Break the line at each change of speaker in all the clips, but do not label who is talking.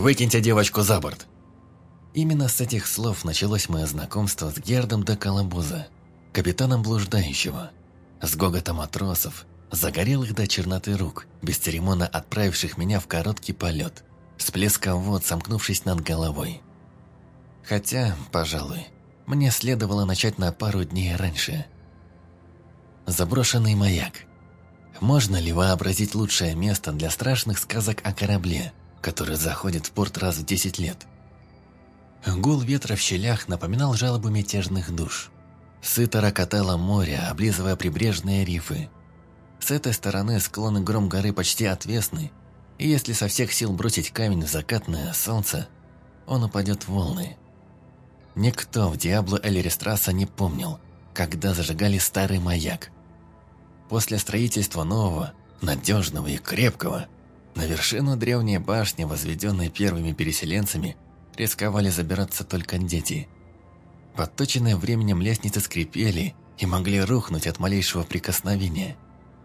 Выкиньте девочку за борт!» Именно с этих слов началось мое знакомство с Гердом де Колобуза, капитаном блуждающего, с гоготом матросов, загорелых до черноты рук, бесцеремонно отправивших меня в короткий полет, с плеском вод, сомкнувшись над головой. Хотя, пожалуй, мне следовало начать на пару дней раньше. Заброшенный маяк. Можно ли вообразить лучшее место для страшных сказок о корабле, который заходит в порт раз в 10 лет? Гул ветра в щелях напоминал жалобу мятежных душ. Сыто рокотало море, облизывая прибрежные рифы. С этой стороны склоны гром горы почти отвесны, и если со всех сил бросить камень в закатное солнце, он упадет в волны. Никто в Диабло Эль Рестраса не помнил, когда зажигали старый маяк. После строительства нового, надежного и крепкого, на вершину древней башни, возведенной первыми переселенцами, рисковали забираться только дети. Подточенные временем лестницы скрипели и могли рухнуть от малейшего прикосновения.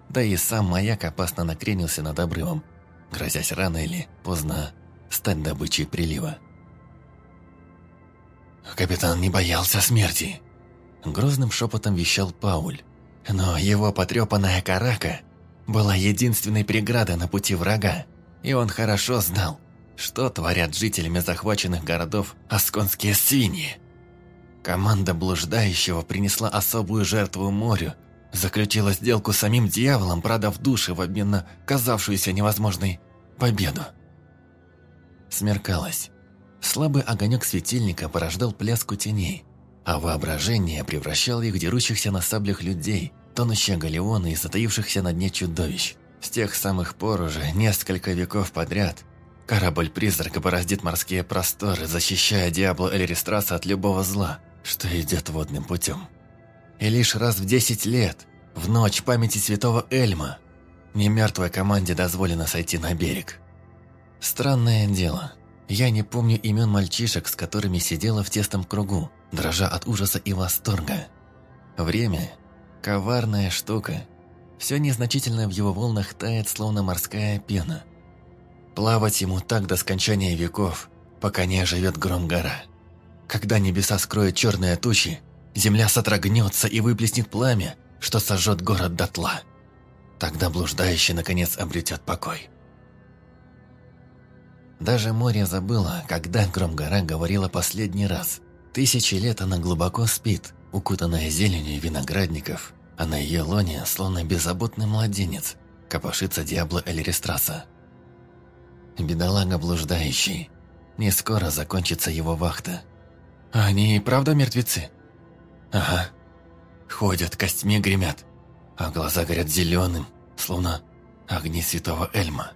Да и сам маяк опасно накренился над обрывом, грозясь рано или поздно стать добычей прилива. «Капитан не боялся смерти», — грозным шепотом вещал Пауль. Но его потрепанная карака была единственной преградой на пути врага, и он хорошо знал, что творят жителями захваченных городов асконские свиньи. Команда блуждающего принесла особую жертву морю, заключила сделку с самим дьяволом, продав души в обмен на казавшуюся невозможной победу. Смеркалось. Слабый огонек светильника порождал пляску теней, а воображение превращало их в дерущихся на саблях людей, тонущие галеоны и затаившихся на дне чудовищ. С тех самых пор уже несколько веков подряд корабль-призрак бороздит морские просторы, защищая Диабло Эльристраса от любого зла, что идет водным путем. И лишь раз в десять лет, в ночь памяти святого Эльма, немертвой команде дозволено сойти на берег. Странное дело, я не помню имен мальчишек, с которыми сидела в тесном кругу, дрожа от ужаса и восторга. Время – коварная штука. Все незначительное в его волнах тает, словно морская пена. Плавать ему так до скончания веков, пока не оживет гром гора. Когда небеса скроют черные тучи, земля сотрагнется и выплеснет пламя, что сожжет город дотла. Тогда блуждающий, наконец, обретет покой. Даже море забыло, когда Громгора говорила последний раз. Тысячи лет она глубоко спит, укутанная зеленью виноградников, а на ее лоне, словно беззаботный младенец, копошится Диабло Эльрестраса. Бедолага блуждающий. Не скоро закончится его вахта. Они и правда мертвецы? Ага. Ходят, костьми гремят, а глаза горят зеленым, словно огни святого Эльма.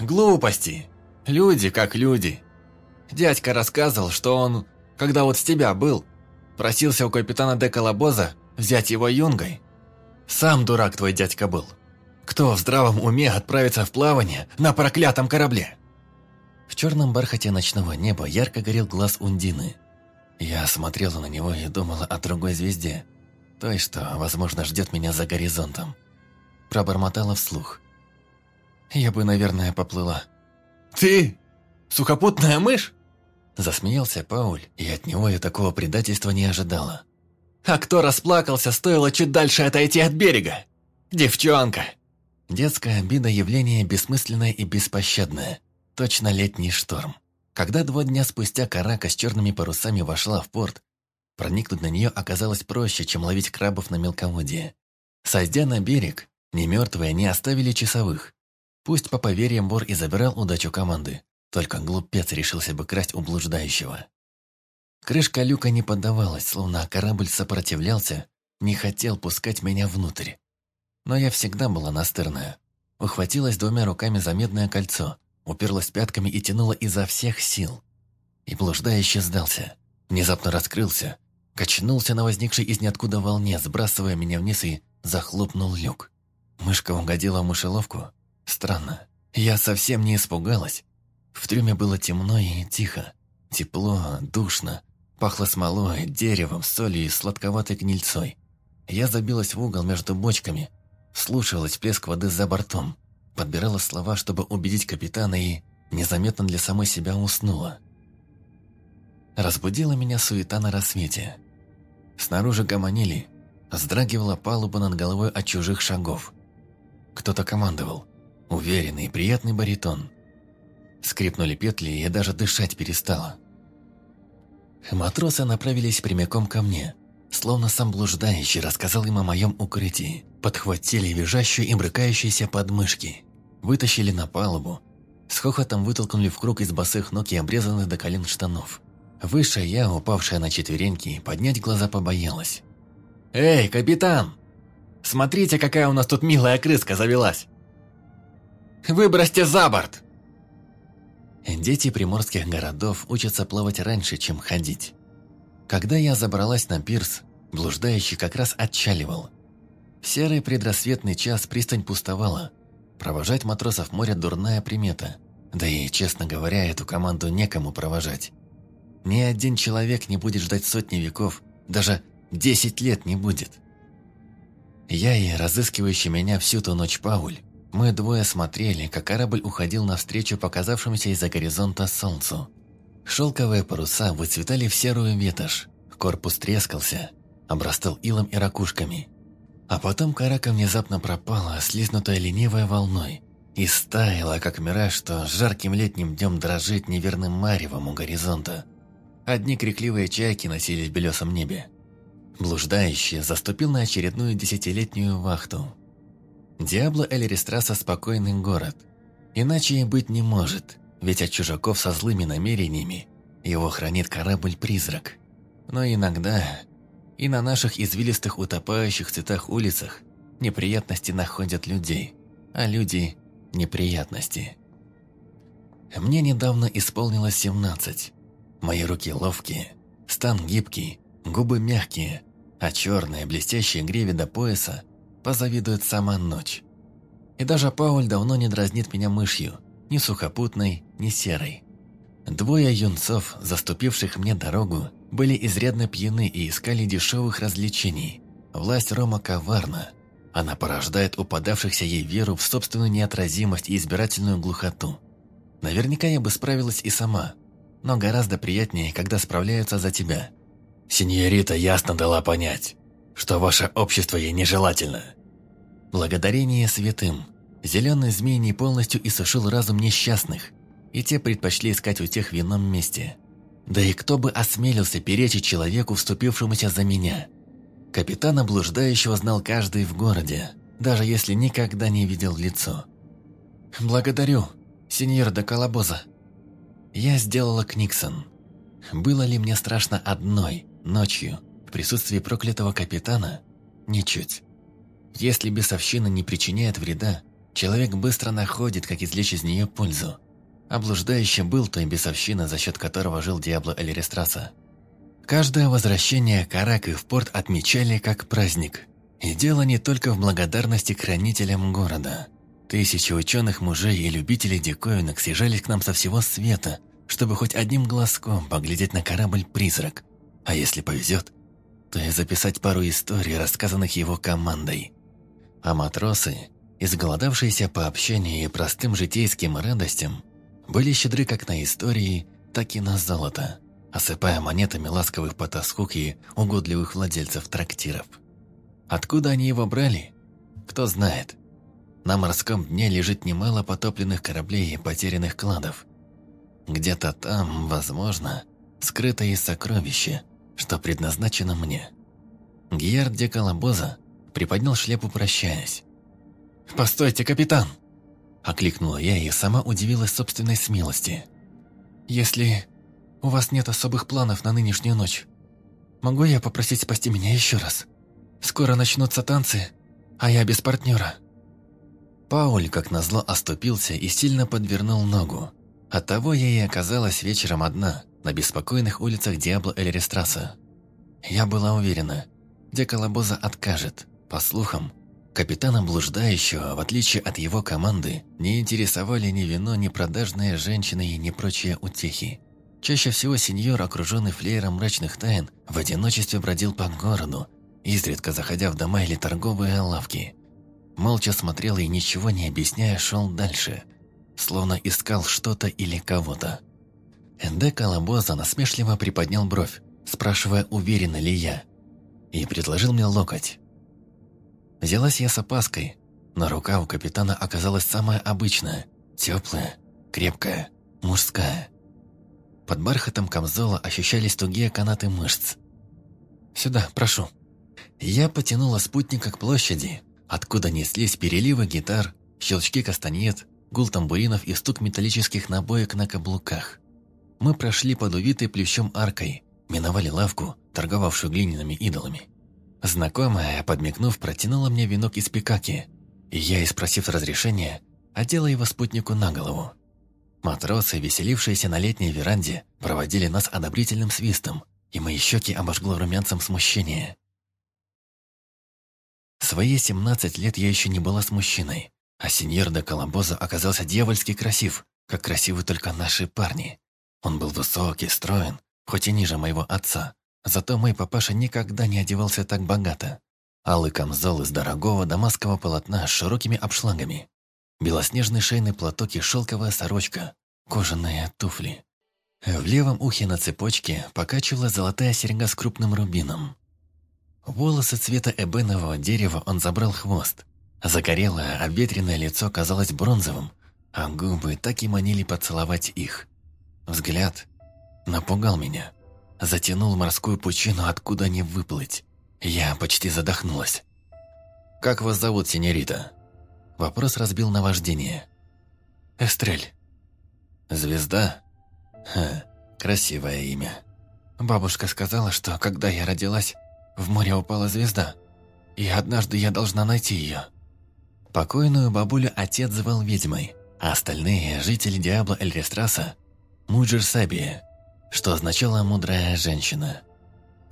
Глупости. Люди как люди. Дядька рассказывал, что он, когда вот с тебя был, просился у капитана де Колобоза взять его юнгой. Сам дурак твой дядька был. Кто в здравом уме отправится в плавание на проклятом корабле? В черном бархате ночного неба ярко горел глаз Ундины. Я смотрела на него и думала о другой звезде, той, что, возможно, ждет меня за горизонтом. Пробормотала вслух – я бы, наверное, поплыла. «Ты? Сухопутная мышь?» Засмеялся Пауль, и от него я такого предательства не ожидала. «А кто расплакался, стоило чуть дальше отойти от берега? Девчонка!» Детская обида – явление бессмысленное и беспощадное. Точно летний шторм. Когда два дня спустя карака с черными парусами вошла в порт, проникнуть на нее оказалось проще, чем ловить крабов на мелководье. Сойдя на берег, ни мертвые не оставили часовых, Пусть по поверьям вор и забирал удачу команды, только глупец решился бы красть у блуждающего. Крышка люка не поддавалась, словно корабль сопротивлялся, не хотел пускать меня внутрь. Но я всегда была настырная. Ухватилась двумя руками за медное кольцо, уперлась пятками и тянула изо всех сил. И блуждающий сдался, внезапно раскрылся, качнулся на возникшей из ниоткуда волне, сбрасывая меня вниз и захлопнул люк. Мышка угодила в мышеловку, Странно, я совсем не испугалась. В трюме было темно и тихо. Тепло, душно. Пахло смолой, деревом, солью и сладковатой гнильцой. Я забилась в угол между бочками, слушалась плеск воды за бортом, подбирала слова, чтобы убедить капитана и незаметно для самой себя уснула. Разбудила меня суета на рассвете. Снаружи гомонили, вздрагивала палуба над головой от чужих шагов. Кто-то командовал. Уверенный, приятный баритон. Скрипнули петли, и я даже дышать перестала. Матросы направились прямиком ко мне, словно сам блуждающий рассказал им о моем укрытии. Подхватили визжащую и брыкающиеся подмышки, вытащили на палубу, с хохотом вытолкнули в круг из босых ног и обрезанных до колен штанов. Выше я, упавшая на четвереньки, поднять глаза побоялась. «Эй, капитан! Смотрите, какая у нас тут милая крыска завелась! Выбросьте за борт!» Дети приморских городов учатся плавать раньше, чем ходить. Когда я забралась на пирс, блуждающий как раз отчаливал. В серый предрассветный час пристань пустовала. Провожать матросов моря дурная примета. Да и, честно говоря, эту команду некому провожать. Ни один человек не будет ждать сотни веков, даже десять лет не будет. Я и разыскивающий меня всю ту ночь Пауль мы двое смотрели, как корабль уходил навстречу показавшемуся из-за горизонта солнцу. Шелковые паруса выцветали в серую ветошь, корпус трескался, обрастал илом и ракушками. А потом карака внезапно пропала, слизнутая ленивой волной, и стаяла, как мираж, что жарким летним днем дрожит неверным маревом у горизонта. Одни крикливые чайки носились в белесом небе. Блуждающий заступил на очередную десятилетнюю вахту – Диабло Эльрестраса – спокойный город. Иначе и быть не может, ведь от чужаков со злыми намерениями его хранит корабль-призрак. Но иногда и на наших извилистых утопающих цветах улицах неприятности находят людей, а люди – неприятности. Мне недавно исполнилось 17. Мои руки ловкие, стан гибкий, губы мягкие, а черные блестящие греви до пояса – позавидует сама ночь. И даже Пауль давно не дразнит меня мышью, ни сухопутной, ни серой. Двое юнцов, заступивших мне дорогу, были изрядно пьяны и искали дешевых развлечений. Власть Рома коварна. Она порождает упадавшихся ей веру в собственную неотразимость и избирательную глухоту. Наверняка я бы справилась и сама, но гораздо приятнее, когда справляются за тебя. Синьорита ясно дала понять, что ваше общество ей нежелательно. Благодарение святым, зеленый змей не полностью иссушил разум несчастных, и те предпочли искать у тех в ином месте. Да и кто бы осмелился перечить человеку, вступившемуся за меня? Капитана блуждающего знал каждый в городе, даже если никогда не видел лицо. «Благодарю, сеньор де Колобоза». Я сделала Книксон. Было ли мне страшно одной, ночью, в присутствии проклятого капитана? Ничуть. Если бесовщина не причиняет вреда, человек быстро находит, как извлечь из нее пользу. А был той бесовщина, за счет которого жил Диабло Эльрестраса. Каждое возвращение Караки в порт отмечали как праздник. И дело не только в благодарности к хранителям города. Тысячи ученых мужей и любителей диковинок съезжались к нам со всего света, чтобы хоть одним глазком поглядеть на корабль-призрак. А если повезет, то и записать пару историй, рассказанных его командой. А матросы, изголодавшиеся по общению и простым житейским радостям, были щедры как на истории, так и на золото, осыпая монетами ласковых потаскук и угодливых владельцев трактиров. Откуда они его брали? Кто знает. На морском дне лежит немало потопленных кораблей и потерянных кладов. Где-то там, возможно, скрыто и сокровище, что предназначено мне. Гьер де Колобоза приподнял шляпу, прощаясь. «Постойте, капитан!» Окликнула я и сама удивилась собственной смелости. «Если у вас нет особых планов на нынешнюю ночь, могу я попросить спасти меня еще раз? Скоро начнутся танцы, а я без партнера». Пауль, как назло, оступился и сильно подвернул ногу. Оттого я и оказалась вечером одна, на беспокойных улицах Диабло Эль Рестраса. Я была уверена, Деколобоза откажет. По слухам, капитана блуждающего, в отличие от его команды, не интересовали ни вино, ни продажные женщины и ни прочие утехи. Чаще всего сеньор, окруженный флеером мрачных тайн, в одиночестве бродил по городу, изредка заходя в дома или торговые лавки. Молча смотрел и, ничего не объясняя, шел дальше. словно искал что-то или кого-то. Энде Колобоза насмешливо приподнял бровь, спрашивая, уверена ли я, и предложил мне локоть. Взялась я с опаской, но рука у капитана оказалась самая обычная, теплая, крепкая, мужская. Под бархатом камзола ощущались тугие канаты мышц. «Сюда, прошу». Я потянула спутника к площади, откуда неслись переливы гитар, щелчки кастаньет, гул тамбуринов и стук металлических набоек на каблуках. Мы прошли под увитой плющом аркой, миновали лавку, торговавшую глиняными идолами. Знакомая, подмигнув, протянула мне венок из пикаки, и я, спросив разрешения, одела его спутнику на голову. Матросы, веселившиеся на летней веранде, проводили нас одобрительным свистом, и мои щеки обожгло румянцем смущения. Свои 17 лет я еще не была с мужчиной, а сеньор де Коломбоза оказался дьявольски красив, как красивы только наши парни. Он был высокий, строен, хоть и ниже моего отца, зато мой папаша никогда не одевался так богато. Алый камзол из дорогого дамасского полотна с широкими обшлагами, белоснежный шейный платок и шелковая сорочка, кожаные туфли. В левом ухе на цепочке покачивала золотая серьга с крупным рубином. Волосы цвета эбенового дерева он забрал хвост. Загорелое, обветренное лицо казалось бронзовым, а губы так и манили поцеловать их. Взгляд напугал меня. Затянул морскую пучину, откуда не выплыть. Я почти задохнулась. «Как вас зовут, синьорита?» Вопрос разбил на вождение. «Эстрель». «Звезда?» Ха, красивое имя. Бабушка сказала, что когда я родилась, в море упала звезда, и однажды я должна найти ее. Покойную бабулю отец звал ведьмой, а остальные – жители Диабло Эль Рестраса – Муджер Сабия, что означало «мудрая женщина».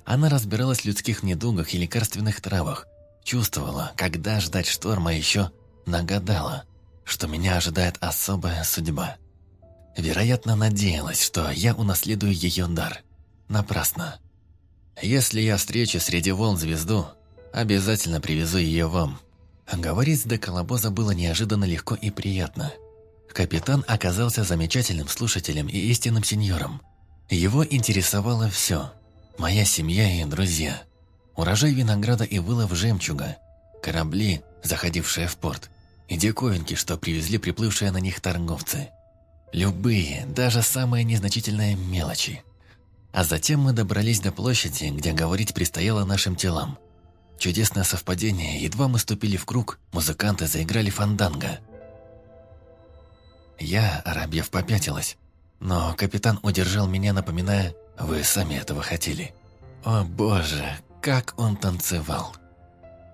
Она разбиралась в людских недугах и лекарственных травах, чувствовала, когда ждать шторма еще нагадала, что меня ожидает особая судьба. Вероятно, надеялась, что я унаследую ее дар. Напрасно. Если я встречу среди волн звезду, обязательно привезу ее вам. Говорить с де Колобоза было неожиданно легко и приятно. Капитан оказался замечательным слушателем и истинным сеньором. Его интересовало все. Моя семья и друзья. Урожай винограда и вылов жемчуга. Корабли, заходившие в порт. И диковинки, что привезли приплывшие на них торговцы. Любые, даже самые незначительные мелочи – а затем мы добрались до площади, где говорить предстояло нашим телам. Чудесное совпадение, едва мы ступили в круг, музыканты заиграли фанданго. Я, оробев, попятилась, но капитан удержал меня, напоминая, «Вы сами этого хотели». О боже, как он танцевал!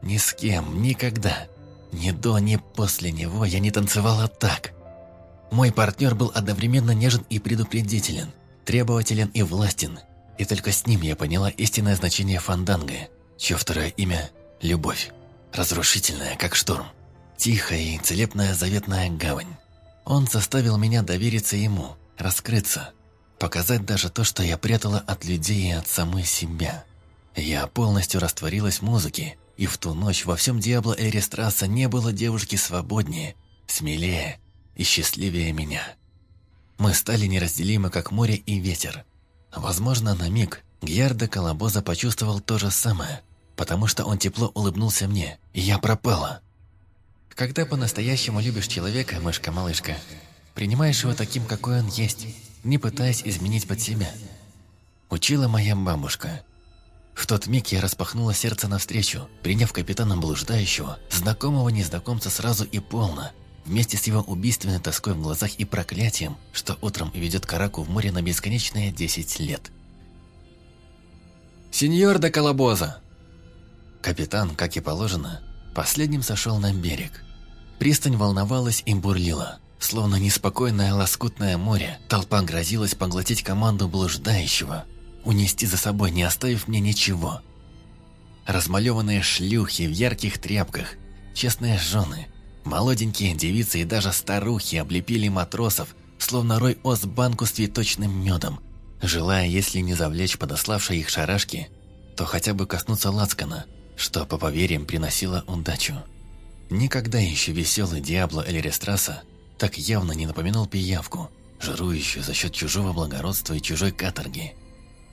Ни с кем, никогда, ни до, ни после него я не танцевала так. Мой партнер был одновременно нежен и предупредителен – требователен и властен, и только с ним я поняла истинное значение фанданга, чье второе имя – любовь, разрушительная, как шторм, тихая и целебная заветная гавань. Он заставил меня довериться ему, раскрыться, показать даже то, что я прятала от людей и от самой себя. Я полностью растворилась в музыке, и в ту ночь во всем Диабло Эристраса не было девушки свободнее, смелее и счастливее меня. Мы стали неразделимы, как море и ветер. Возможно, на миг Гьярдо Колобоза почувствовал то же самое, потому что он тепло улыбнулся мне, и я пропала. Когда по-настоящему любишь человека, мышка-малышка, принимаешь его таким, какой он есть, не пытаясь изменить под себя. Учила моя бабушка. В тот миг я распахнула сердце навстречу, приняв капитана блуждающего, знакомого незнакомца сразу и полно, Вместе с его убийственной тоской в глазах и проклятием, что утром ведет Караку в море на бесконечные десять лет. «Сеньор де Колобоза!» Капитан, как и положено, последним сошел на берег. Пристань волновалась и бурлила. Словно неспокойное лоскутное море, толпа грозилась поглотить команду блуждающего, унести за собой, не оставив мне ничего. Размалеванные шлюхи в ярких тряпках, честные жены, Молоденькие девицы и даже старухи облепили матросов, словно рой ос банку с цветочным медом, желая, если не завлечь подославшие их шарашки, то хотя бы коснуться лацкана, что, по поверьям, приносило удачу. Никогда еще веселый Диабло Эль Рестраса так явно не напоминал пиявку, жирующую за счет чужого благородства и чужой каторги.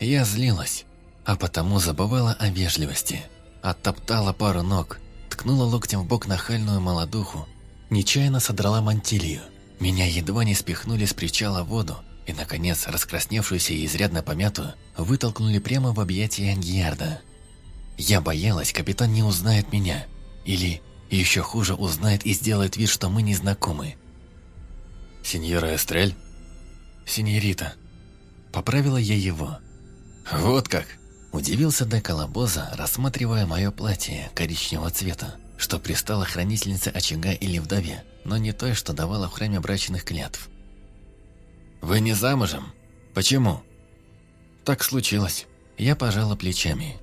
Я злилась, а потому забывала о вежливости. Оттоптала пару ног, ткнула локтем в бок нахальную молодуху, нечаянно содрала мантилью. Меня едва не спихнули с причала в воду, и, наконец, раскрасневшуюся и изрядно помятую, вытолкнули прямо в объятия Гьярда. Я боялась, капитан не узнает меня, или, еще хуже, узнает и сделает вид, что мы не знакомы.
«Сеньора Эстрель?»
«Сеньорита». Поправила я его.
«Вот как!»
Удивился до колобоза, рассматривая мое платье коричневого цвета, что пристала хранительнице очага или вдове, но не той, что давала в храме брачных клятв.
«Вы не замужем? Почему?»
«Так случилось». Я пожала плечами.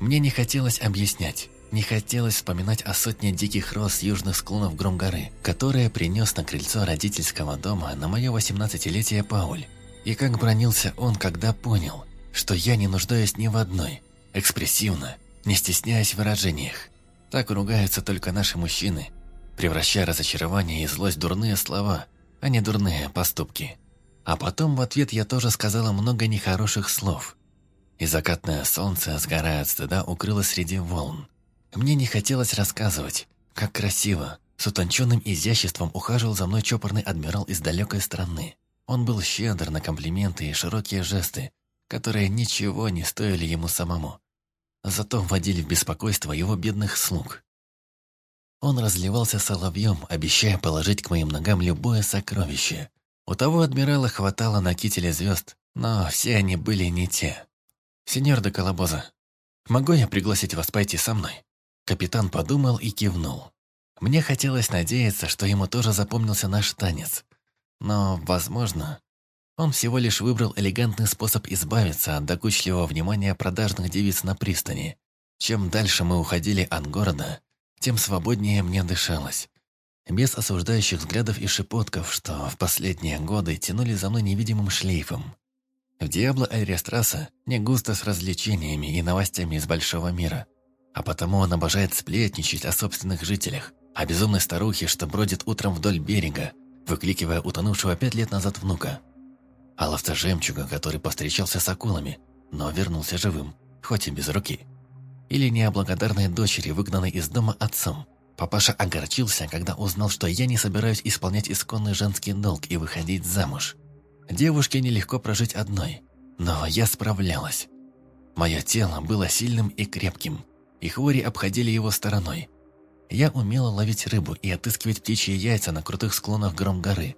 Мне не хотелось объяснять. Не хотелось вспоминать о сотне диких роз южных склонов Громгоры, которые принес на крыльцо родительского дома на мое восемнадцатилетие Пауль. И как бронился он, когда понял, что я не нуждаюсь ни в одной, экспрессивно, не стесняясь в выражениях. Так ругаются только наши мужчины, превращая разочарование и злость в дурные слова, а не дурные поступки. А потом в ответ я тоже сказала много нехороших слов. И закатное солнце, сгорая от стыда, укрылось среди волн. Мне не хотелось рассказывать, как красиво, с утонченным изяществом ухаживал за мной чопорный адмирал из далекой страны. Он был щедр на комплименты и широкие жесты, которые ничего не стоили ему самому. Зато вводили в беспокойство его бедных слуг. Он разливался соловьем, обещая положить к моим ногам любое сокровище, у того адмирала хватало на кителе звезд, но все они были не те. «Сеньор де Колобоза, могу я пригласить вас пойти со мной?» Капитан подумал и кивнул. Мне хотелось надеяться, что ему тоже запомнился наш танец. Но, возможно, он всего лишь выбрал элегантный способ избавиться от докучливого внимания продажных девиц на пристани. Чем дальше мы уходили от города, тем свободнее мне дышалось без осуждающих взглядов и шепотков, что в последние годы тянули за мной невидимым шлейфом. В Диабло Айрестрасса не густо с развлечениями и новостями из большого мира, а потому он обожает сплетничать о собственных жителях, о безумной старухе, что бродит утром вдоль берега, выкликивая утонувшего пять лет назад внука. О ловце жемчуга, который повстречался с акулами, но вернулся живым, хоть и без руки. Или необлагодарной дочери, выгнанной из дома отцом, Папаша огорчился, когда узнал, что я не собираюсь исполнять исконный женский долг и выходить замуж. Девушке нелегко прожить одной, но я справлялась. Мое тело было сильным и крепким, и хвори обходили его стороной. Я умела ловить рыбу и отыскивать птичьи яйца на крутых склонах гром горы.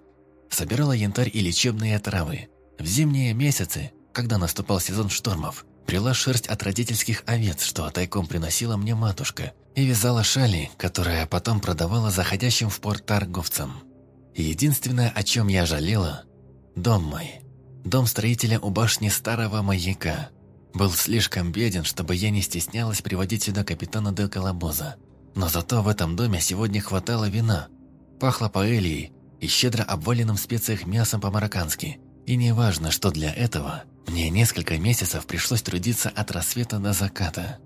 Собирала янтарь и лечебные травы. В зимние месяцы, когда наступал сезон штормов, прила шерсть от родительских овец, что тайком приносила мне матушка, и вязала шали, которые потом продавала заходящим в порт торговцам. Единственное, о чем я жалела – дом мой. Дом строителя у башни старого маяка. Был слишком беден, чтобы я не стеснялась приводить сюда капитана Де Колобоза. Но зато в этом доме сегодня хватало вина. Пахло паэльей и щедро обваленным в специях мясом по-мароккански. И неважно, что для этого – мне несколько месяцев пришлось трудиться от рассвета до заката.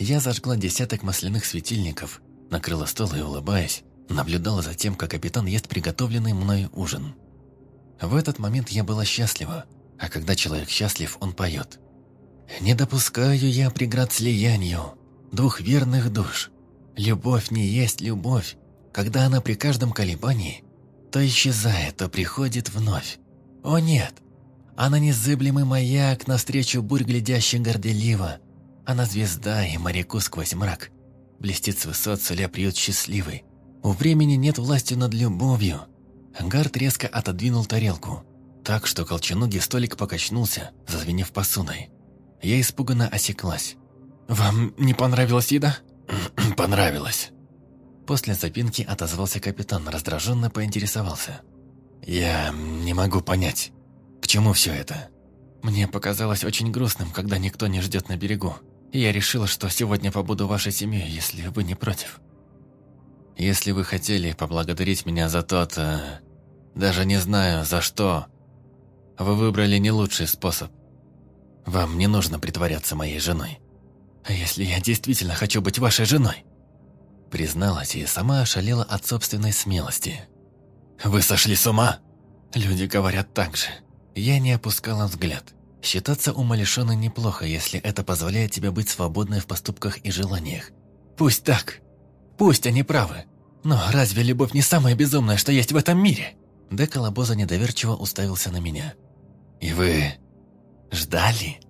Я зажгла десяток масляных светильников, накрыла стол и, улыбаясь, наблюдала за тем, как капитан ест приготовленный мной ужин. В этот момент я была счастлива, а когда человек счастлив, он поет. «Не допускаю я преград слиянию, двух верных душ. Любовь не есть любовь, когда она при каждом колебании то исчезает, то приходит вновь. О нет, она незыблемый маяк навстречу бурь глядящих горделиво. Она звезда и моряку сквозь мрак. Блестит с высот, суля приют счастливый. У времени нет власти над любовью. Гард резко отодвинул тарелку. Так, что колченогий столик покачнулся, зазвенев посудой. Я испуганно осеклась. «Вам не понравилась еда?»
«Понравилось».
После запинки отозвался капитан, раздраженно поинтересовался.
«Я не могу понять, к чему все это?
Мне показалось очень грустным, когда никто не ждет на берегу. И я решила, что сегодня побуду вашей семьей, если вы не против. Если вы хотели поблагодарить меня за тот... Э, даже не знаю, за что... Вы выбрали не лучший способ. Вам не нужно притворяться моей женой. А если я действительно хочу быть вашей женой? Призналась и сама ошалела от собственной смелости.
Вы сошли с ума?»
Люди говорят так же. Я не опускала взгляд. Считаться умалишенной неплохо, если это позволяет тебе быть свободной в поступках и желаниях. Пусть так. Пусть они правы. Но разве любовь не самое безумное, что есть в этом мире? Дека Лобоза недоверчиво уставился на меня. «И вы ждали?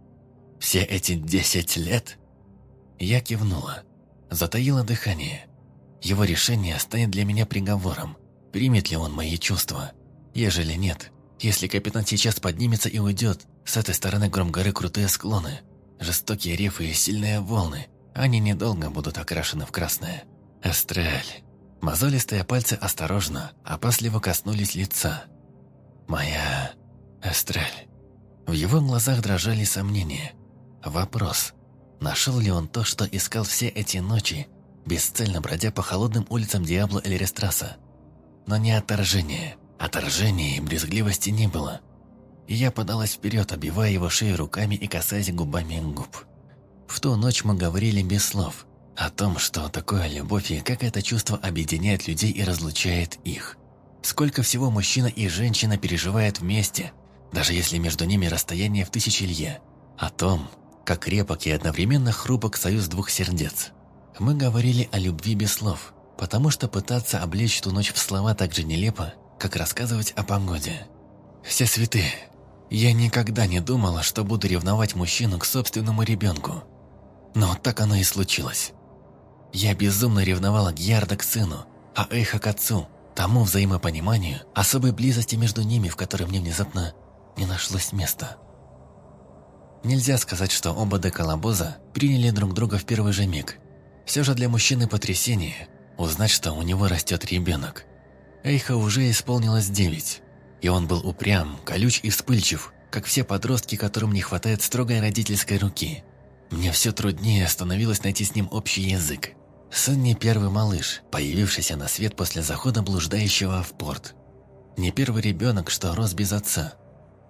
Все эти десять лет?» Я кивнула, затаила дыхание. Его решение станет для меня приговором. Примет ли он мои чувства? Ежели нет, если капитан сейчас поднимется и уйдет, с этой стороны гром горы крутые склоны, жестокие рифы и сильные волны, они недолго будут окрашены в красное. Эстрель. Мозолистые пальцы осторожно, опасливо коснулись лица. «Моя... Эстрель». В его глазах дрожали сомнения. Вопрос. Нашел ли он то, что искал все эти ночи, бесцельно бродя по холодным улицам Диабло Эльрестраса? Но не отторжение. Отторжения и брезгливости не было. И я подалась вперед, обивая его шею руками и касаясь губами губ. В ту ночь мы говорили без слов – о том, что такое любовь и как это чувство объединяет людей и разлучает их. Сколько всего мужчина и женщина переживают вместе, даже если между ними расстояние в тысячи лье. О том, как крепок и одновременно хрупок союз двух сердец. Мы говорили о любви без слов, потому что пытаться облечь ту ночь в слова так же нелепо, как рассказывать о погоде. Все святые. Я никогда не думала, что буду ревновать мужчину к собственному ребенку. Но так оно и случилось. Я безумно ревновала Гьярда к сыну, а Эйха к отцу, тому взаимопониманию, особой близости между ними, в которой мне внезапно не нашлось места. Нельзя сказать, что оба Деколобоза приняли друг друга в первый же миг. Все же для мужчины потрясение узнать, что у него растет ребенок. Эйха уже исполнилось девять, и он был упрям, колюч и вспыльчив, как все подростки, которым не хватает строгой родительской руки. Мне все труднее становилось найти с ним общий язык. Сын не первый малыш, появившийся на свет после захода блуждающего в порт. Не первый ребенок, что рос без отца.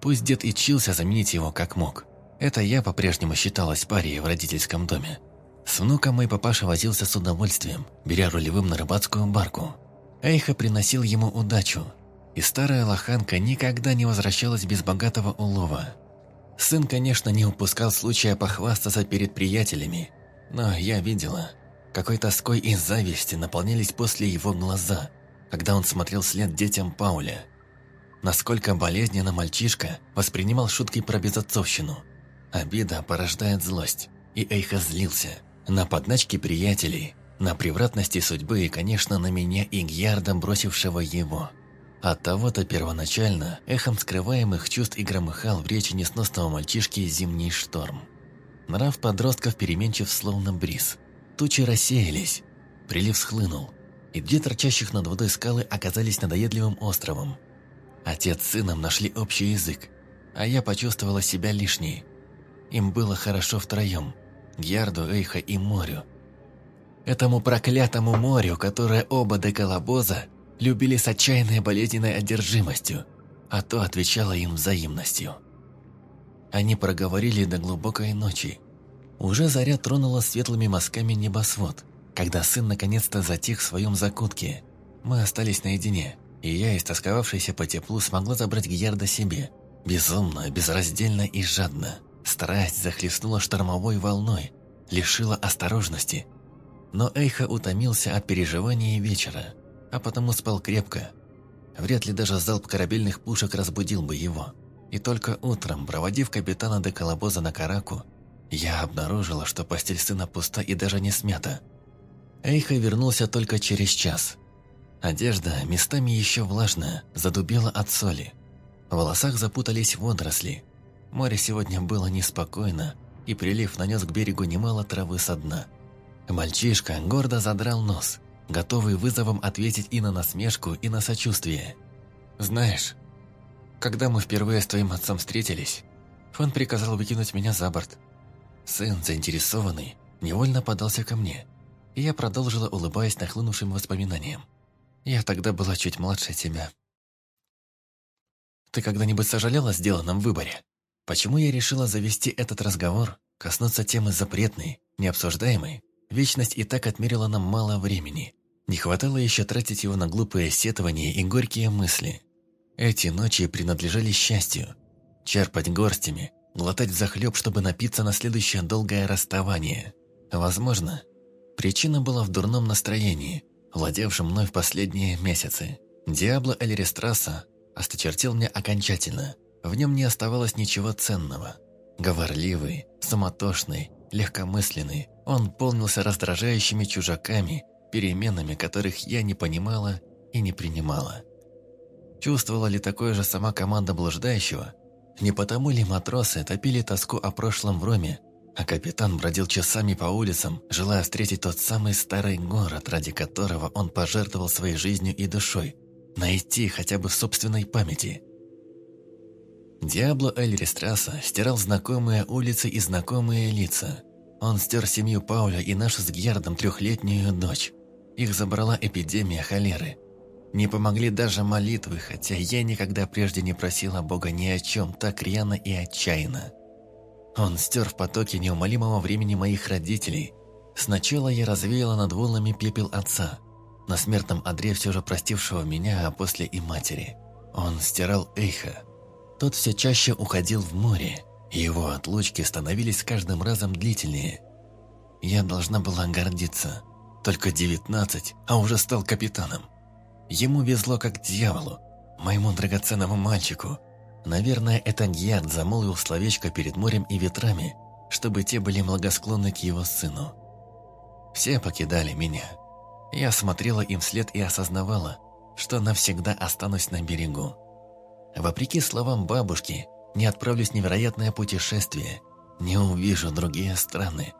Пусть дед и чился заменить его как мог. Это я по-прежнему считалась парией в родительском доме. С внуком мой папаша возился с удовольствием, беря рулевым на рыбацкую барку. Эйха приносил ему удачу, и старая лоханка никогда не возвращалась без богатого улова. Сын, конечно, не упускал случая похвастаться перед приятелями, но я видела – какой тоской и зависти наполнялись после его глаза, когда он смотрел след детям Пауля. Насколько болезненно мальчишка воспринимал шутки про безотцовщину. Обида порождает злость, и Эйха злился на подначки приятелей, на превратности судьбы и, конечно, на меня и Гьярда, бросившего его. От того-то первоначально эхом скрываемых чувств и громыхал в речи несносного мальчишки зимний шторм. Нрав подростков переменчив словно бриз – Тучи рассеялись, прилив схлынул, и две торчащих над водой скалы оказались надоедливым островом. Отец с сыном нашли общий язык, а я почувствовала себя лишней. Им было хорошо втроем, Гьярду, Эйха и морю. Этому проклятому морю, которое оба деколобоза любили с отчаянной болезненной одержимостью, а то отвечало им взаимностью. Они проговорили до глубокой ночи, уже заря тронула светлыми мазками небосвод, когда сын наконец-то затих в своем закутке. Мы остались наедине, и я, истосковавшаяся по теплу, смогла забрать Гьярда себе. Безумно, безраздельно и жадно. Страсть захлестнула штормовой волной, лишила осторожности. Но Эйха утомился от переживаний вечера, а потому спал крепко. Вряд ли даже залп корабельных пушек разбудил бы его. И только утром, проводив капитана де Колобоза на Караку, я обнаружила, что постель сына пуста и даже не смята. Эйха вернулся только через час. Одежда, местами еще влажная, задубела от соли. В волосах запутались водоросли. Море сегодня было неспокойно, и прилив нанес к берегу немало травы со дна. Мальчишка гордо задрал нос, готовый вызовом ответить и на насмешку, и на сочувствие. «Знаешь, когда мы впервые с твоим отцом встретились, он приказал выкинуть меня за борт. Сын, заинтересованный, невольно подался ко мне, и я продолжила, улыбаясь нахлынувшим воспоминаниям. Я тогда была чуть младше тебя. Ты когда-нибудь сожалела о сделанном выборе? Почему я решила завести этот разговор, коснуться темы запретной, необсуждаемой? Вечность и так отмерила нам мало времени. Не хватало еще тратить его на глупые сетования и горькие мысли. Эти ночи принадлежали счастью. Черпать горстями, глотать захлеб, чтобы напиться на следующее долгое расставание. Возможно, причина была в дурном настроении, владевшем мной в последние месяцы. Диабло Эльрестраса осточертел мне окончательно. В нем не оставалось ничего ценного. Говорливый, суматошный, легкомысленный, он полнился раздражающими чужаками, переменами которых я не понимала и не принимала. Чувствовала ли такое же сама команда блуждающего? Не потому ли матросы топили тоску о прошлом в Роме, а капитан бродил часами по улицам, желая встретить тот самый старый город, ради которого он пожертвовал своей жизнью и душой, найти хотя бы собственной памяти. Диабло Эль Рестраса стирал знакомые улицы и знакомые лица. Он стер семью Пауля и нашу с Гьярдом трехлетнюю дочь. Их забрала эпидемия холеры. Не помогли даже молитвы, хотя я никогда прежде не просила Бога ни о чем так рьяно и отчаянно. Он стер в потоке неумолимого времени моих родителей. Сначала я развеяла над волнами пепел отца, на смертном одре все же простившего меня, а после и матери. Он стирал Эйха. Тот все чаще уходил в море, его отлучки становились с каждым разом длительнее. Я должна была гордиться. Только девятнадцать, а уже стал капитаном. Ему везло как дьяволу, моему драгоценному мальчику. Наверное, это Гьярд замолвил словечко перед морем и ветрами, чтобы те были благосклонны к его сыну. Все покидали меня. Я смотрела им вслед и осознавала, что навсегда останусь на берегу. Вопреки словам бабушки, не отправлюсь в невероятное путешествие, не увижу другие страны,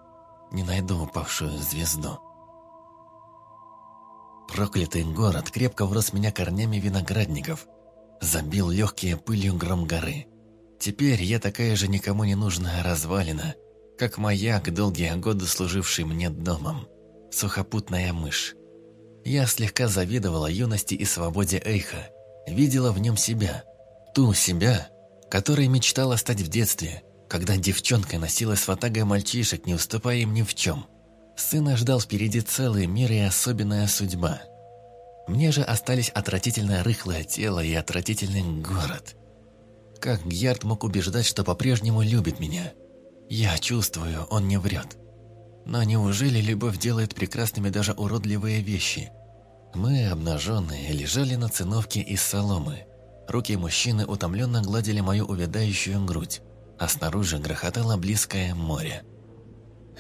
не найду упавшую звезду. Проклятый город крепко врос меня корнями виноградников, забил легкие пылью гром горы. Теперь я такая же никому не нужная развалина, как маяк, долгие годы служивший мне домом. Сухопутная мышь. Я слегка завидовала юности и свободе Эйха, видела в нем себя. Ту себя, которой мечтала стать в детстве, когда девчонка носилась с ватагой мальчишек, не уступая им ни в чем. Сына ждал впереди целый мир и особенная судьба. Мне же остались отвратительное рыхлое тело и отвратительный город. Как Гьярд мог убеждать, что по-прежнему любит меня? Я чувствую, он не врет. Но неужели любовь делает прекрасными даже уродливые вещи? Мы, обнаженные, лежали на циновке из соломы. Руки мужчины утомленно гладили мою увядающую грудь, а снаружи грохотало близкое море.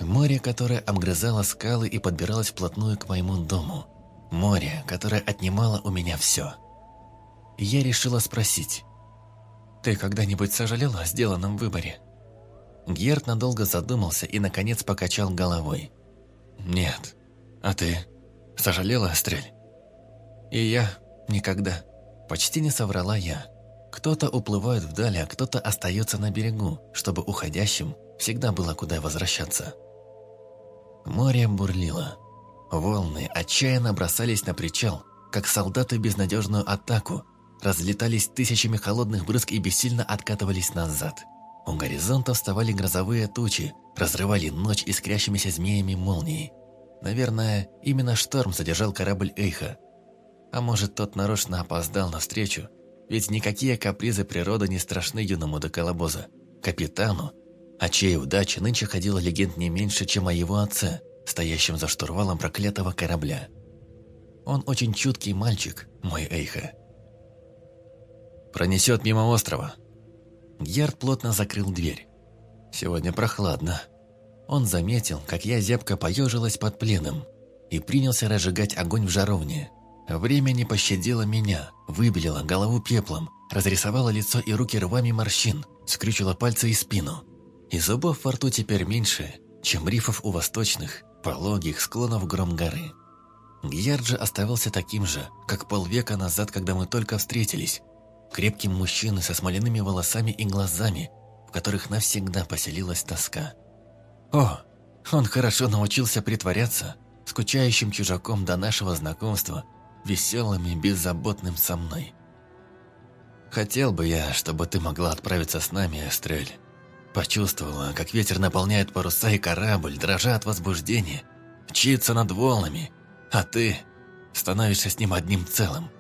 Море, которое обгрызало скалы и подбиралось вплотную к моему дому. Море, которое отнимало у меня все. Я решила спросить. «Ты когда-нибудь сожалела о сделанном выборе?» Герд надолго задумался и, наконец, покачал головой. «Нет. А ты? Сожалела, Астрель?» «И я никогда». Почти не соврала я. Кто-то уплывает вдали, а кто-то остается на берегу, чтобы уходящим всегда было куда возвращаться. Море бурлило. Волны отчаянно бросались на причал, как солдаты безнадежную атаку, разлетались тысячами холодных брызг и бессильно откатывались назад. У горизонта вставали грозовые тучи, разрывали ночь искрящимися змеями молний. Наверное, именно шторм задержал корабль Эйха. А может, тот нарочно опоздал на встречу, ведь никакие капризы природы не страшны юному до колобоза. Капитану о чьей удаче нынче ходила легенд не меньше, чем о его отце, стоящем за штурвалом проклятого корабля. Он очень чуткий мальчик, мой Эйха. Пронесет мимо острова. Герд плотно закрыл дверь. Сегодня прохладно. Он заметил, как я зябко поежилась под пленом и принялся разжигать огонь в жаровне. Время не пощадило меня, выбелило голову пеплом, разрисовало лицо и руки рвами морщин, скрючило пальцы и спину – и зубов во рту теперь меньше, чем рифов у восточных, пологих склонов гром горы. Гьярд же оставался таким же, как полвека назад, когда мы только встретились. Крепким мужчиной со смоляными волосами и глазами, в которых навсегда поселилась тоска. О, он хорошо научился притворяться, скучающим чужаком до нашего знакомства, веселым и беззаботным со мной. Хотел бы я, чтобы ты могла отправиться с нами, Эстрель. Почувствовала, как ветер наполняет паруса и корабль, дрожа от возбуждения, мчится над волнами. А ты... становишься с ним одним целым.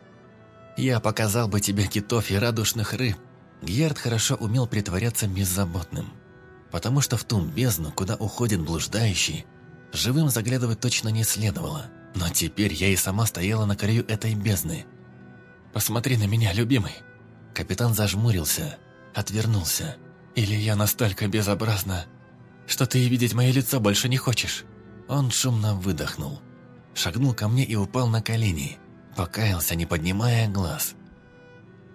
Я показал бы тебе китов и радужных рыб. Гьярд хорошо умел притворяться беззаботным, потому что в ту бездну, куда уходит блуждающий, живым заглядывать точно не следовало. Но теперь я и сама стояла на краю этой бездны. «Посмотри на меня, любимый!» Капитан зажмурился, отвернулся. «Или я настолько безобразна, что ты и видеть мое лицо больше не хочешь?» Он шумно выдохнул, шагнул ко мне и упал на колени, покаялся, не поднимая глаз.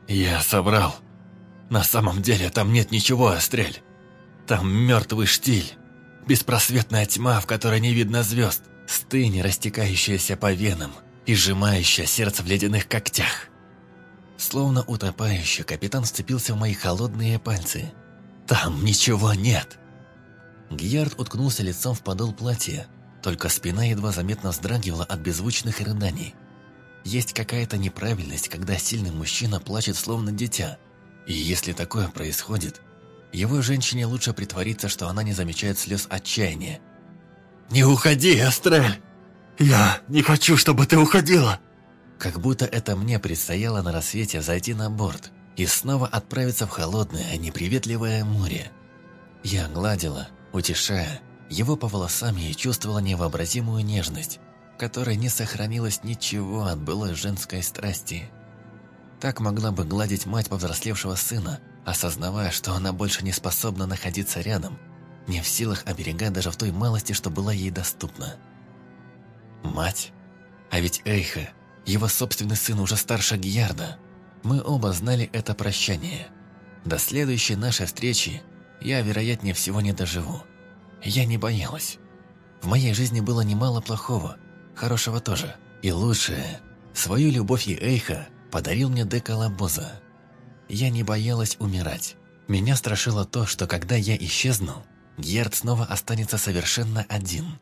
«Я собрал. На самом деле там нет ничего, Астрель. Там мертвый штиль, беспросветная тьма, в которой не видно звезд, стынь, растекающаяся по венам и сжимающая сердце в ледяных когтях». Словно утопающий, капитан вцепился в мои холодные пальцы. «Там ничего нет!» Гьярд уткнулся лицом в подол платья, только спина едва заметно вздрагивала от беззвучных рыданий. Есть какая-то неправильность, когда сильный мужчина плачет словно дитя. И если такое происходит, его женщине лучше притвориться, что она не замечает слез отчаяния. «Не уходи, Астрель! Я не хочу, чтобы ты уходила!» Как будто это мне предстояло на рассвете зайти на борт и снова отправиться в холодное, неприветливое море. Я гладила, утешая его по волосам и чувствовала невообразимую нежность, которой не сохранилось ничего от былой женской страсти. Так могла бы гладить мать повзрослевшего сына, осознавая, что она больше не способна находиться рядом, не в силах оберегать даже в той малости, что была ей доступна. Мать? А ведь Эйха его собственный сын уже старше Гьярда. Мы оба знали это прощание. До следующей нашей встречи я, вероятнее всего, не доживу. Я не боялась. В моей жизни было немало плохого, хорошего тоже. И лучшее, свою любовь и Эйха подарил мне Дека Лабоза. Я не боялась умирать. Меня страшило то, что когда я исчезну, Герд снова останется совершенно один.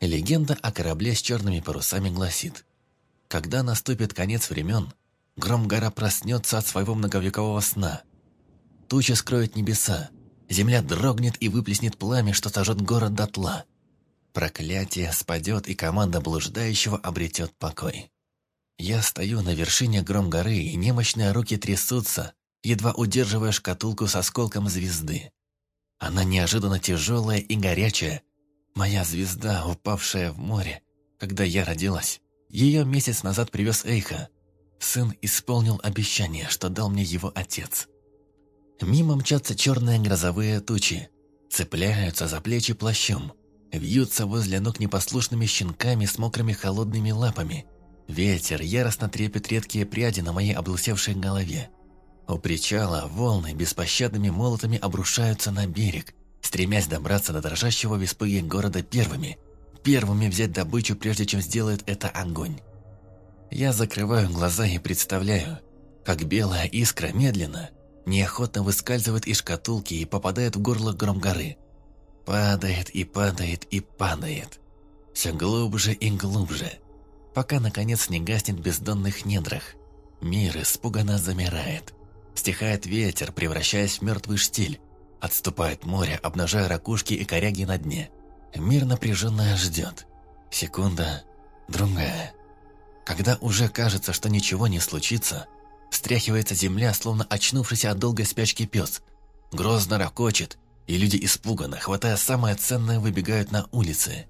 Легенда о корабле с черными парусами гласит – когда наступит конец времен, Громгора проснется от своего многовекового сна. Тучи скроют небеса, земля дрогнет и выплеснет пламя, что сожжет город дотла. Проклятие спадет, и команда блуждающего обретет покой. Я стою на вершине Громгоры, и немощные руки трясутся, едва удерживая шкатулку с осколком звезды. Она неожиданно тяжелая и горячая. Моя звезда, упавшая в море, когда я родилась. Ее месяц назад привез Эйха. Сын исполнил обещание, что дал мне его отец. Мимо мчатся черные грозовые тучи, цепляются за плечи плащом, вьются возле ног непослушными щенками с мокрыми холодными лапами. Ветер яростно трепет редкие пряди на моей облысевшей голове. У причала волны беспощадными молотами обрушаются на берег, стремясь добраться до дрожащего в испуге города первыми – первыми взять добычу, прежде чем сделает это огонь. Я закрываю глаза и представляю, как белая искра медленно, неохотно выскальзывает из шкатулки и попадает в горло Громгоры. Падает и падает и падает. Все глубже и глубже, пока наконец не гаснет в бездонных недрах. Мир испуганно замирает. Стихает ветер, превращаясь в мертвый штиль. Отступает море, обнажая ракушки и коряги на дне. Мир напряженно ждет. Секунда, другая. Когда уже кажется, что ничего не случится, встряхивается земля, словно очнувшийся от долгой спячки пес. Грозно ракочет, и люди испуганно, хватая самое ценное, выбегают на улицы.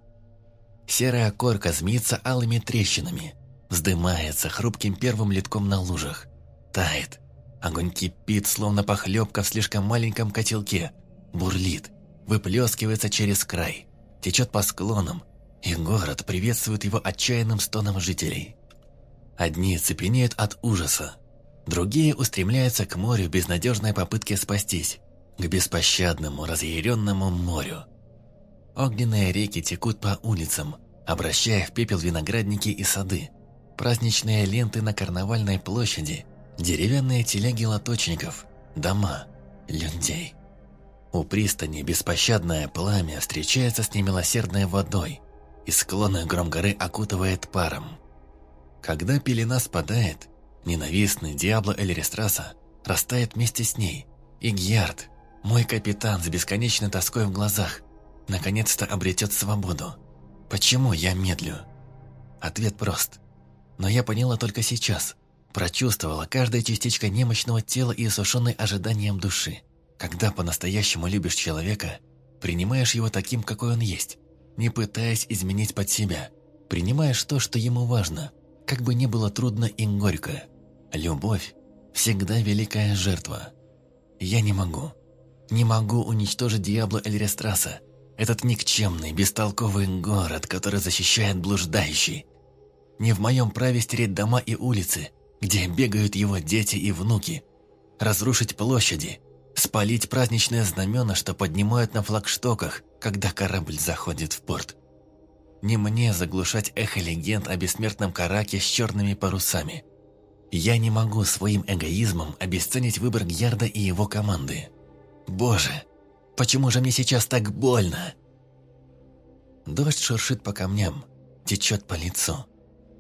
Серая корка змеится алыми трещинами, вздымается хрупким первым литком на лужах. Тает. Огонь кипит, словно похлебка в слишком маленьком котелке. Бурлит, выплескивается через край течет по склонам, и город приветствует его отчаянным стоном жителей. Одни цепенеют от ужаса, другие устремляются к морю в безнадежной попытке спастись, к беспощадному, разъяренному морю. Огненные реки текут по улицам, обращая в пепел виноградники и сады, праздничные ленты на карнавальной площади, деревянные телеги лоточников, дома, людей. У пристани беспощадное пламя встречается с немилосердной водой, и склоны Громгоры окутывает паром. Когда пелена спадает, ненавистный Диабло Эльрестраса растает вместе с ней, и Гьярд, мой капитан с бесконечной тоской в глазах, наконец-то обретет свободу. Почему я медлю? Ответ прост. Но я поняла только сейчас. Прочувствовала каждая частичка немощного тела и осушенной ожиданием души. Когда по-настоящему любишь человека, принимаешь его таким, какой он есть, не пытаясь изменить под себя. Принимаешь то, что ему важно, как бы ни было трудно и горько. Любовь – всегда великая жертва. Я не могу. Не могу уничтожить Диабло Эльрестраса, этот никчемный, бестолковый город, который защищает блуждающий. Не в моем праве стереть дома и улицы, где бегают его дети и внуки, разрушить площади, спалить праздничные знамена, что поднимают на флагштоках, когда корабль заходит в порт. Не мне заглушать эхо легенд о бессмертном караке с черными парусами. Я не могу своим эгоизмом обесценить выбор Гьярда и его команды. Боже, почему же мне сейчас так больно? Дождь шуршит по камням, течет по лицу.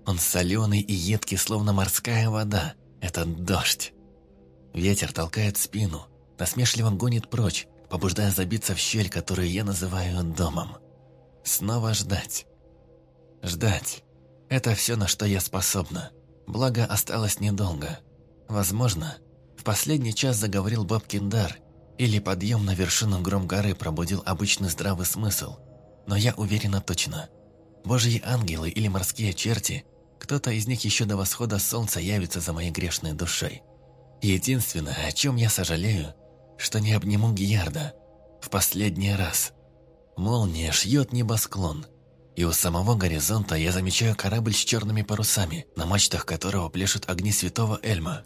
Он соленый и едкий, словно морская вода. Это дождь. Ветер толкает спину, насмешливо гонит прочь, побуждая забиться в щель, которую я называю домом. Снова ждать. Ждать. Это все, на что я способна. Благо, осталось недолго. Возможно, в последний час заговорил Боб Киндар, или подъем на вершину гром горы пробудил обычный здравый смысл. Но я уверена точно. Божьи ангелы или морские черти, кто-то из них еще до восхода солнца явится за моей грешной душой. Единственное, о чем я сожалею, что не обниму Гиярда. В последний раз. Молния шьет небосклон, и у самого горизонта я замечаю корабль с черными парусами, на мачтах которого пляшут огни святого Эльма.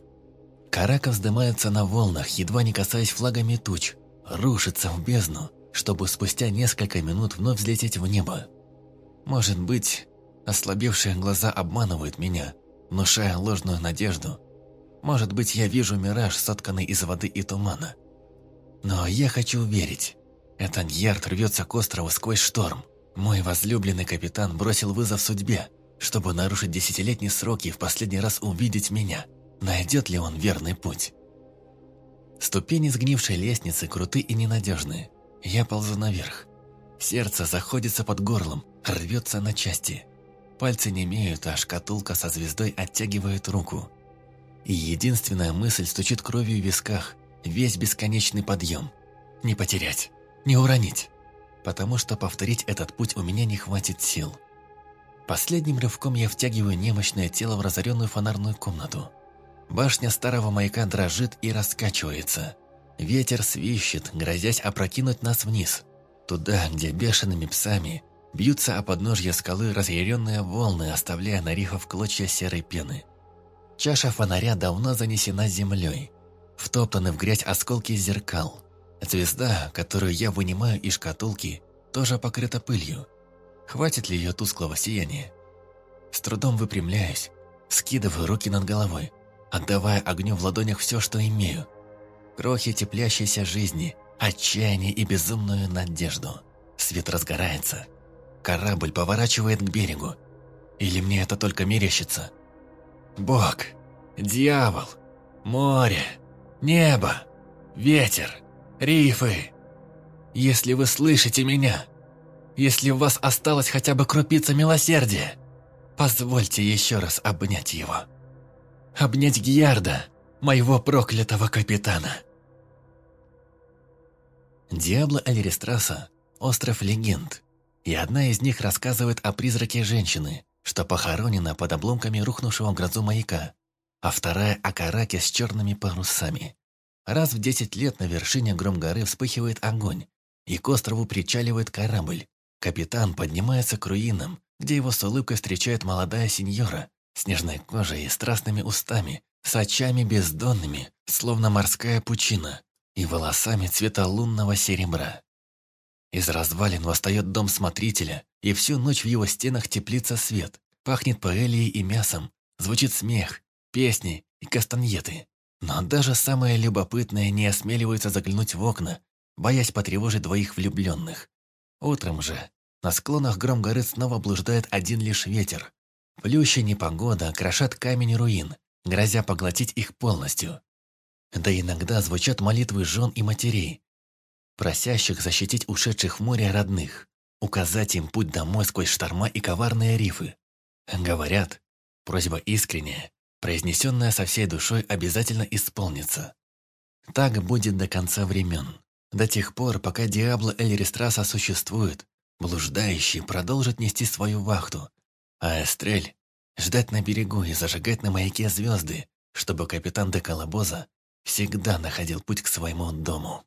Карака вздымается на волнах, едва не касаясь флагами туч, рушится в бездну, чтобы спустя несколько минут вновь взлететь в небо. Может быть, ослабевшие глаза обманывают меня, внушая ложную надежду. Может быть, я вижу мираж, сотканный из воды и тумана. Но я хочу верить. Этот ярд рвется к острову сквозь шторм. Мой возлюбленный капитан бросил вызов судьбе, чтобы нарушить десятилетний срок и в последний раз увидеть меня – Найдет ли он верный путь? Ступени сгнившей лестницы круты и ненадежные. Я ползу наверх. Сердце заходится под горлом, рвется на части. Пальцы не имеют, а шкатулка со звездой оттягивает руку. И единственная мысль стучит кровью в висках. Весь бесконечный подъем. Не потерять, не уронить. Потому что повторить этот путь у меня не хватит сил. Последним рывком я втягиваю немощное тело в разоренную фонарную комнату. Башня старого маяка дрожит и раскачивается. Ветер свищет, грозясь опрокинуть нас вниз. Туда, где бешеными псами бьются о подножье скалы разъяренные волны, оставляя на рифах клочья серой пены. Чаша фонаря давно занесена землей. Втоптаны в грязь осколки зеркал. Звезда, которую я вынимаю из шкатулки, тоже покрыта пылью. Хватит ли ее тусклого сияния? С трудом выпрямляюсь, скидываю руки над головой отдавая огню в ладонях все, что имею. Крохи теплящейся жизни, отчаяние и безумную надежду. Свет разгорается. Корабль поворачивает к берегу. Или мне это только мерещится? Бог, дьявол, море, небо, ветер, рифы. Если вы слышите меня, если у вас осталось хотя бы крупица милосердия, позвольте еще раз обнять его обнять Гиарда, моего проклятого капитана. Диабло Алерестраса – остров легенд, и одна из них рассказывает о призраке женщины, что похоронена под обломками рухнувшего грозу маяка, а вторая – о караке с черными парусами. Раз в десять лет на вершине гром горы вспыхивает огонь, и к острову причаливает корабль. Капитан поднимается к руинам, где его с улыбкой встречает молодая сеньора, снежной кожей и страстными устами, с очами бездонными, словно морская пучина, и волосами цвета лунного серебра. Из развалин восстает дом смотрителя, и всю ночь в его стенах теплится свет, пахнет паэльей и мясом, звучит смех, песни и кастаньеты. Но даже самые любопытные не осмеливаются заглянуть в окна, боясь потревожить двоих влюбленных. Утром же на склонах гром горы снова блуждает один лишь ветер, Плюща непогода крошат камень руин, грозя поглотить их полностью. Да иногда звучат молитвы жен и матерей, просящих защитить ушедших в море родных, указать им путь домой сквозь шторма и коварные рифы.
Говорят, просьба искренняя, произнесенная со всей душой, обязательно исполнится. Так будет до конца времен. До тех пор, пока Диабло Эль Рестраса существует, блуждающий продолжит нести свою вахту, а Эстрель ждать на берегу и зажигать на маяке звезды, чтобы капитан де Колобоза всегда находил путь к своему дому.